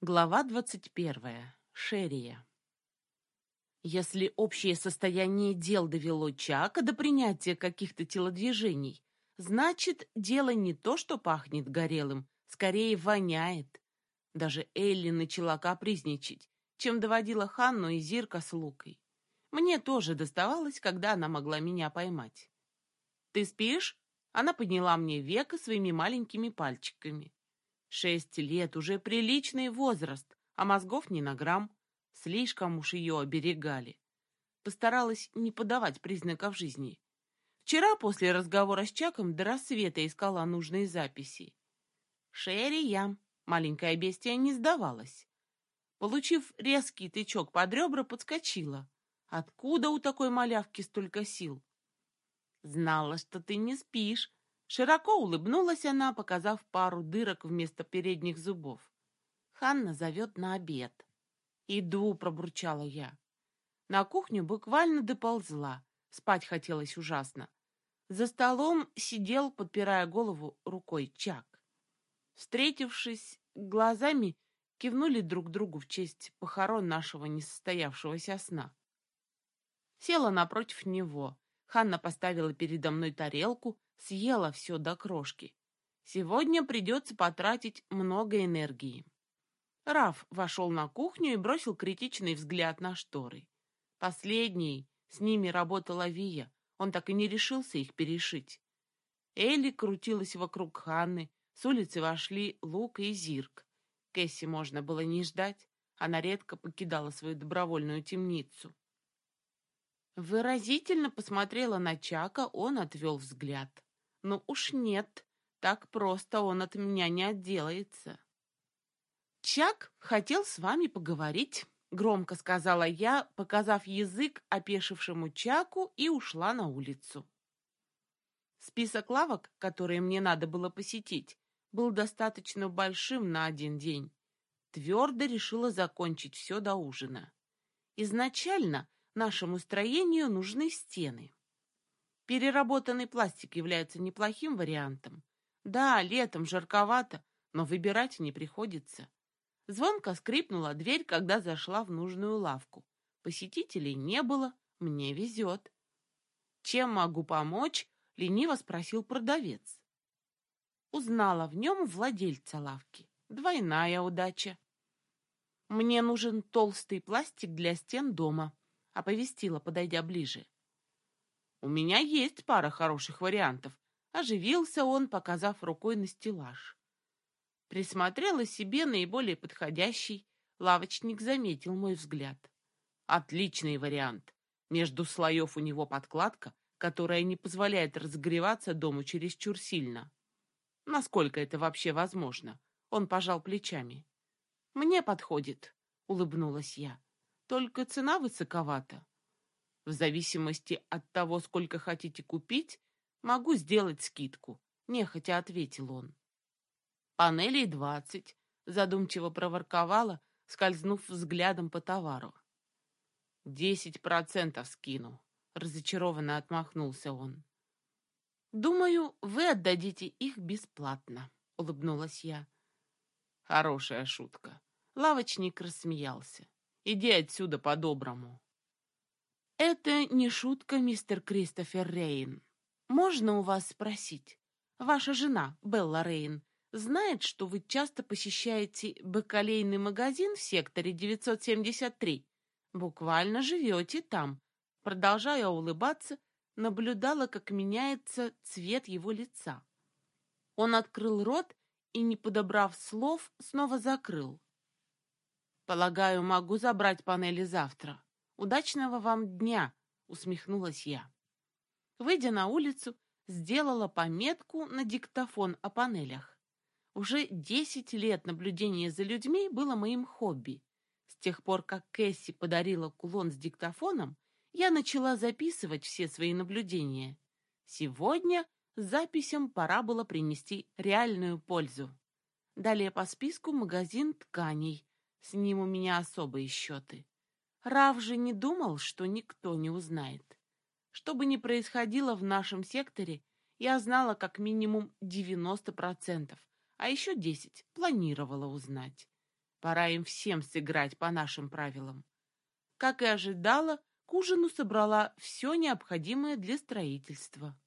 Глава двадцать первая. Шерия. Если общее состояние дел довело Чака до принятия каких-то телодвижений, значит, дело не то, что пахнет горелым, скорее воняет. Даже Элли начала капризничать, чем доводила Ханну и Зирка с Лукой. Мне тоже доставалось, когда она могла меня поймать. «Ты спишь?» Она подняла мне веко своими маленькими пальчиками. Шесть лет уже приличный возраст, а мозгов ни на грамм. Слишком уж ее оберегали. Постаралась не подавать признаков жизни. Вчера после разговора с Чаком до рассвета искала нужные записи. Шерри я, маленькая бестия, не сдавалась. Получив резкий тычок под ребра, подскочила. Откуда у такой малявки столько сил? Знала, что ты не спишь, Широко улыбнулась она, показав пару дырок вместо передних зубов. Ханна зовет на обед. «Иду», — пробурчала я. На кухню буквально доползла. Спать хотелось ужасно. За столом сидел, подпирая голову рукой, Чак. Встретившись глазами, кивнули друг другу в честь похорон нашего несостоявшегося сна. Села напротив него. Ханна поставила передо мной тарелку, съела все до крошки. Сегодня придется потратить много энергии. Раф вошел на кухню и бросил критичный взгляд на шторы. Последний, с ними работала Вия, он так и не решился их перешить. Элли крутилась вокруг Ханны, с улицы вошли Лук и Зирк. Кэсси можно было не ждать, она редко покидала свою добровольную темницу. Выразительно посмотрела на Чака, он отвел взгляд. Ну уж нет, так просто он от меня не отделается. Чак хотел с вами поговорить, громко сказала я, показав язык опешившему Чаку и ушла на улицу. Список лавок, которые мне надо было посетить, был достаточно большим на один день. Твердо решила закончить все до ужина. Изначально нашему строению нужны стены. Переработанный пластик является неплохим вариантом. Да, летом жарковато, но выбирать не приходится. Звонко скрипнула дверь, когда зашла в нужную лавку. Посетителей не было, мне везет. «Чем могу помочь?» — лениво спросил продавец. Узнала в нем владельца лавки. Двойная удача. «Мне нужен толстый пластик для стен дома», — оповестила, подойдя ближе. У меня есть пара хороших вариантов. Оживился он, показав рукой на стеллаж. Присмотрела себе наиболее подходящий. Лавочник заметил мой взгляд. Отличный вариант. Между слоев у него подкладка, которая не позволяет разогреваться дому чересчур сильно. Насколько это вообще возможно? Он пожал плечами. Мне подходит, улыбнулась я. Только цена высоковата. В зависимости от того, сколько хотите купить, могу сделать скидку, нехотя ответил он. Панелей двадцать, задумчиво проворковала, скользнув взглядом по товару. Десять процентов скину, разочарованно отмахнулся он. Думаю, вы отдадите их бесплатно, улыбнулась я. Хорошая шутка. Лавочник рассмеялся. Иди отсюда по-доброму. «Это не шутка, мистер Кристофер Рейн. Можно у вас спросить? Ваша жена, Белла Рейн, знает, что вы часто посещаете бакалейный магазин в секторе 973? Буквально живете там?» Продолжая улыбаться, наблюдала, как меняется цвет его лица. Он открыл рот и, не подобрав слов, снова закрыл. «Полагаю, могу забрать панели завтра», Удачного вам дня, усмехнулась я. Выйдя на улицу, сделала пометку на диктофон о панелях. Уже десять лет наблюдения за людьми было моим хобби. С тех пор, как Кэсси подарила кулон с диктофоном, я начала записывать все свои наблюдения. Сегодня записям пора было принести реальную пользу. Далее по списку магазин тканей. С ним у меня особые счеты. Рав же не думал, что никто не узнает. Что бы ни происходило в нашем секторе, я знала как минимум 90%, а еще 10% планировала узнать. Пора им всем сыграть по нашим правилам. Как и ожидала, к ужину собрала все необходимое для строительства.